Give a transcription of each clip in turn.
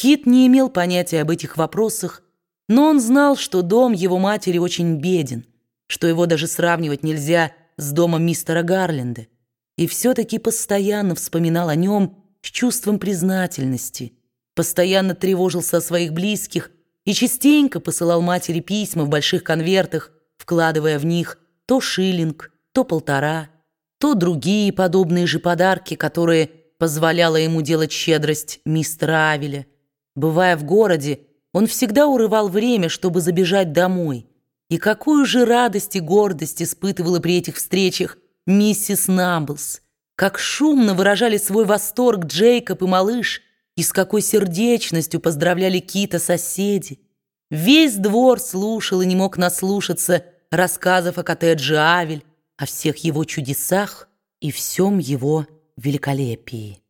Кит не имел понятия об этих вопросах, но он знал, что дом его матери очень беден, что его даже сравнивать нельзя с домом мистера Гарленда, и все-таки постоянно вспоминал о нем с чувством признательности, постоянно тревожился о своих близких и частенько посылал матери письма в больших конвертах, вкладывая в них то шиллинг, то полтора, то другие подобные же подарки, которые позволяла ему делать щедрость мистера Авеля. Бывая в городе, он всегда урывал время, чтобы забежать домой. И какую же радость и гордость испытывала при этих встречах миссис Намблс. Как шумно выражали свой восторг Джейкоб и малыш, и с какой сердечностью поздравляли Кита соседи. Весь двор слушал и не мог наслушаться рассказов о коттедже Авель, о всех его чудесах и всем его великолепии.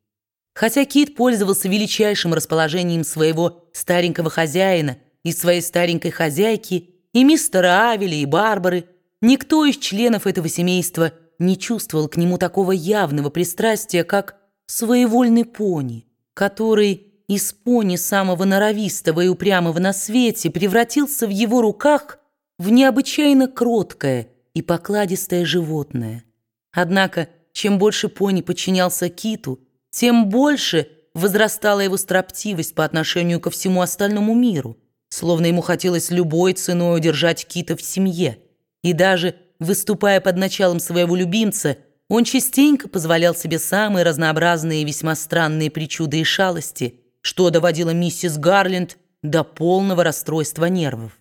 Хотя Кит пользовался величайшим расположением своего старенького хозяина и своей старенькой хозяйки, и мистера Авеля, и Барбары, никто из членов этого семейства не чувствовал к нему такого явного пристрастия, как своевольный пони, который из пони самого норовистого и упрямого на свете превратился в его руках в необычайно кроткое и покладистое животное. Однако, чем больше пони подчинялся киту, тем больше возрастала его строптивость по отношению ко всему остальному миру, словно ему хотелось любой ценой удержать кита в семье. И даже выступая под началом своего любимца, он частенько позволял себе самые разнообразные и весьма странные причуды и шалости, что доводило миссис Гарленд до полного расстройства нервов.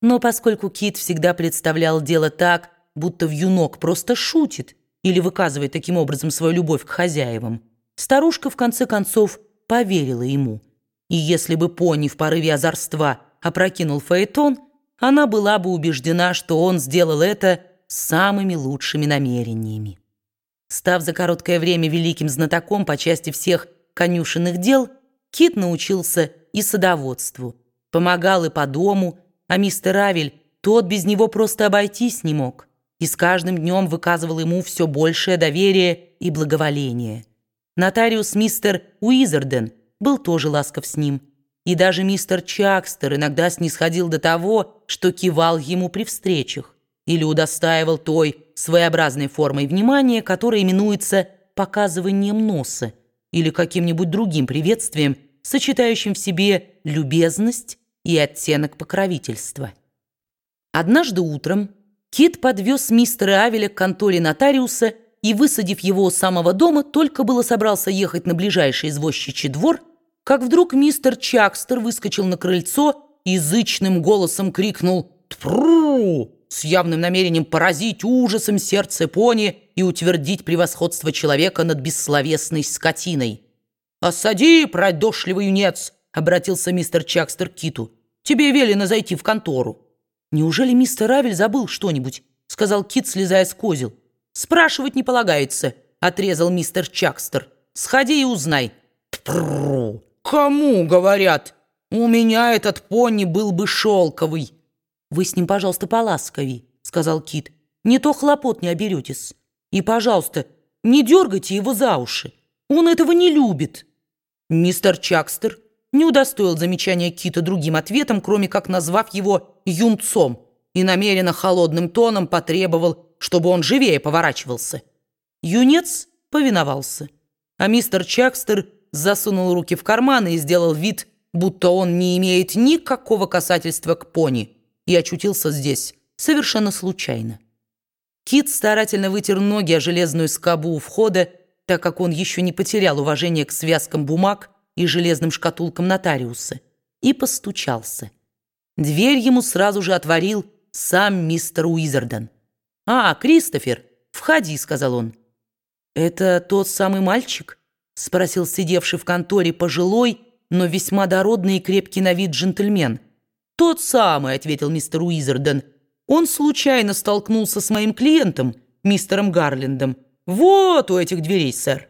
Но поскольку Кит всегда представлял дело так, будто вьюнок просто шутит или выказывает таким образом свою любовь к хозяевам, старушка в конце концов поверила ему. И если бы пони в порыве озорства опрокинул фаэтон, она была бы убеждена, что он сделал это самыми лучшими намерениями. Став за короткое время великим знатоком по части всех конюшенных дел, Кит научился и садоводству, помогал и по дому, а мистер Авель, тот без него просто обойтись не мог и с каждым днем выказывал ему все большее доверие и благоволение. Нотариус мистер Уизерден был тоже ласков с ним, и даже мистер Чакстер иногда снисходил до того, что кивал ему при встречах или удостаивал той своеобразной формой внимания, которая именуется показыванием носа или каким-нибудь другим приветствием, сочетающим в себе любезность и оттенок покровительства. Однажды утром Кит подвез мистера Авеля к конторе нотариуса и, высадив его у самого дома, только было собрался ехать на ближайший извозчичий двор, как вдруг мистер Чакстер выскочил на крыльцо и язычным голосом крикнул «Тпру!» с явным намерением поразить ужасом сердце пони и утвердить превосходство человека над бессловесной скотиной. «Осади, продошливый юнец!» — обратился мистер Чакстер к Киту. «Тебе велено зайти в контору». «Неужели мистер Равель забыл что-нибудь?» — сказал Кит, слезая с козел. «Спрашивать не полагается», — отрезал мистер Чакстер. «Сходи и узнай». «Тпру! Кому говорят? У меня этот пони был бы шелковый». «Вы с ним, пожалуйста, поласковей», — сказал Кит. «Не то хлопот не оберетесь. И, пожалуйста, не дергайте его за уши. Он этого не любит». Мистер Чакстер не удостоил замечания Кита другим ответом, кроме как назвав его юнцом, и намеренно холодным тоном потребовал, чтобы он живее поворачивался. Юнец повиновался, а мистер Чакстер засунул руки в карманы и сделал вид, будто он не имеет никакого касательства к пони, и очутился здесь совершенно случайно. Кит старательно вытер ноги о железную скобу у входа, так как он еще не потерял уважение к связкам бумаг, и железным шкатулкам нотариуса и постучался. Дверь ему сразу же отворил сам мистер Уизерден. «А, Кристофер, входи», — сказал он. «Это тот самый мальчик?» — спросил сидевший в конторе пожилой, но весьма дородный и крепкий на вид джентльмен. «Тот самый», — ответил мистер Уизерден. «Он случайно столкнулся с моим клиентом, мистером Гарлендом. Вот у этих дверей, сэр».